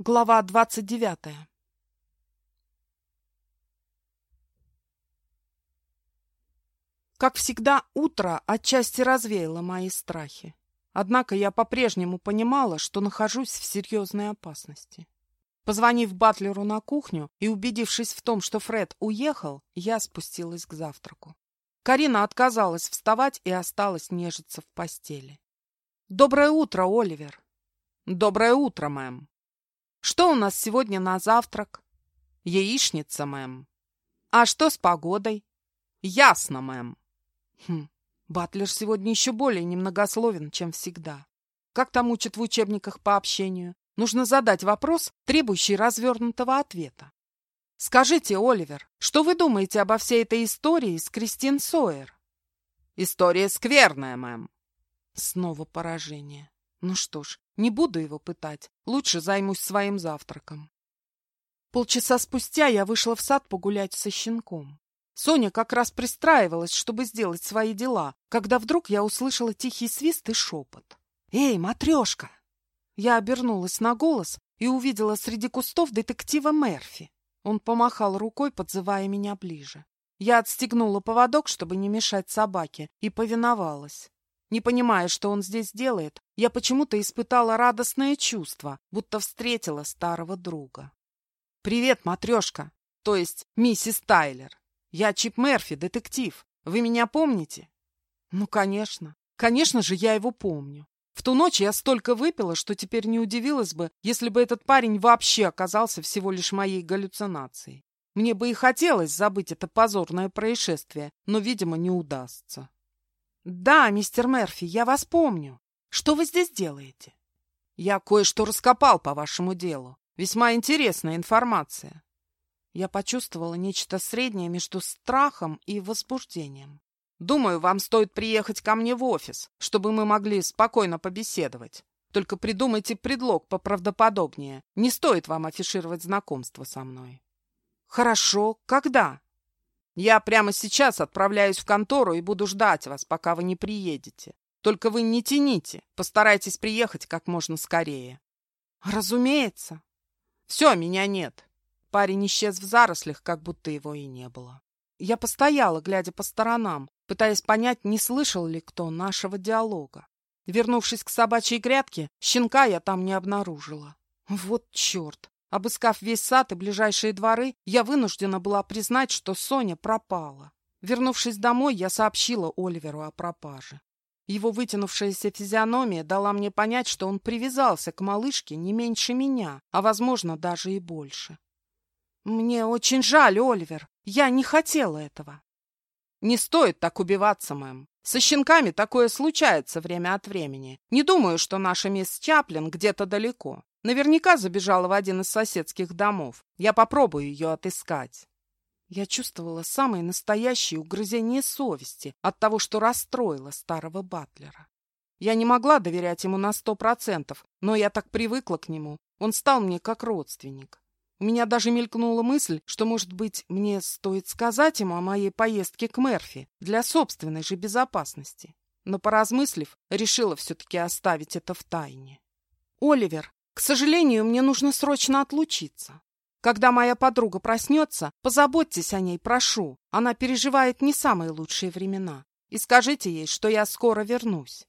Глава двадцать девятая Как всегда, утро отчасти развеяло мои страхи. Однако я по-прежнему понимала, что нахожусь в серьезной опасности. Позвонив Батлеру на кухню и убедившись в том, что Фред уехал, я спустилась к завтраку. Карина отказалась вставать и осталась нежиться в постели. «Доброе утро, Оливер!» «Доброе утро, мэм!» Что у нас сегодня на завтрак? Яичница, мэм. А что с погодой? Ясно, мэм. Хм, Батлер сегодня еще более немногословен, чем всегда. Как там учат в учебниках по общению? Нужно задать вопрос, требующий развернутого ответа. Скажите, Оливер, что вы думаете обо всей этой истории с Кристин Сойер? История скверная, мэм. Снова поражение. Ну что ж, не буду его пытать. Лучше займусь своим завтраком. Полчаса спустя я вышла в сад погулять со щенком. Соня как раз пристраивалась, чтобы сделать свои дела, когда вдруг я услышала тихий свист и шепот. «Эй, матрешка!» Я обернулась на голос и увидела среди кустов детектива Мерфи. Он помахал рукой, подзывая меня ближе. Я отстегнула поводок, чтобы не мешать собаке, и повиновалась. Не понимая, что он здесь делает, я почему-то испытала радостное чувство, будто встретила старого друга. «Привет, матрешка, то есть миссис Тайлер. Я Чип Мерфи, детектив. Вы меня помните?» «Ну, конечно. Конечно же, я его помню. В ту ночь я столько выпила, что теперь не удивилась бы, если бы этот парень вообще оказался всего лишь моей галлюцинацией. Мне бы и хотелось забыть это позорное происшествие, но, видимо, не удастся. «Да, мистер Мерфи, я вас помню. Что вы здесь делаете?» «Я кое-что раскопал по вашему делу. Весьма интересная информация». Я почувствовала нечто среднее между страхом и возбуждением. «Думаю, вам стоит приехать ко мне в офис, чтобы мы могли спокойно побеседовать. Только придумайте предлог поправдоподобнее. Не стоит вам афишировать знакомство со мной». «Хорошо. Когда?» Я прямо сейчас отправляюсь в контору и буду ждать вас, пока вы не приедете. Только вы не тяните, постарайтесь приехать как можно скорее. Разумеется. Все, меня нет. Парень исчез в зарослях, как будто его и не было. Я постояла, глядя по сторонам, пытаясь понять, не слышал ли кто нашего диалога. Вернувшись к собачьей грядке, щенка я там не обнаружила. Вот черт! Обыскав весь сад и ближайшие дворы, я вынуждена была признать, что Соня пропала. Вернувшись домой, я сообщила Оливеру о пропаже. Его вытянувшаяся физиономия дала мне понять, что он привязался к малышке не меньше меня, а, возможно, даже и больше. «Мне очень жаль, Оливер. Я не хотела этого». «Не стоит так убиваться, мэм. Со щенками такое случается время от времени. Не думаю, что наша мисс Чаплин где-то далеко. Наверняка забежала в один из соседских домов. Я попробую ее отыскать. Я чувствовала самые настоящие угрызения совести от того, что расстроила старого Батлера. Я не могла доверять ему на сто процентов, но я так привыкла к нему. Он стал мне как родственник. У меня даже мелькнула мысль, что, может быть, мне стоит сказать ему о моей поездке к Мерфи для собственной же безопасности. Но, поразмыслив, решила все-таки оставить это в тайне. «Оливер, к сожалению, мне нужно срочно отлучиться. Когда моя подруга проснется, позаботьтесь о ней, прошу. Она переживает не самые лучшие времена. И скажите ей, что я скоро вернусь.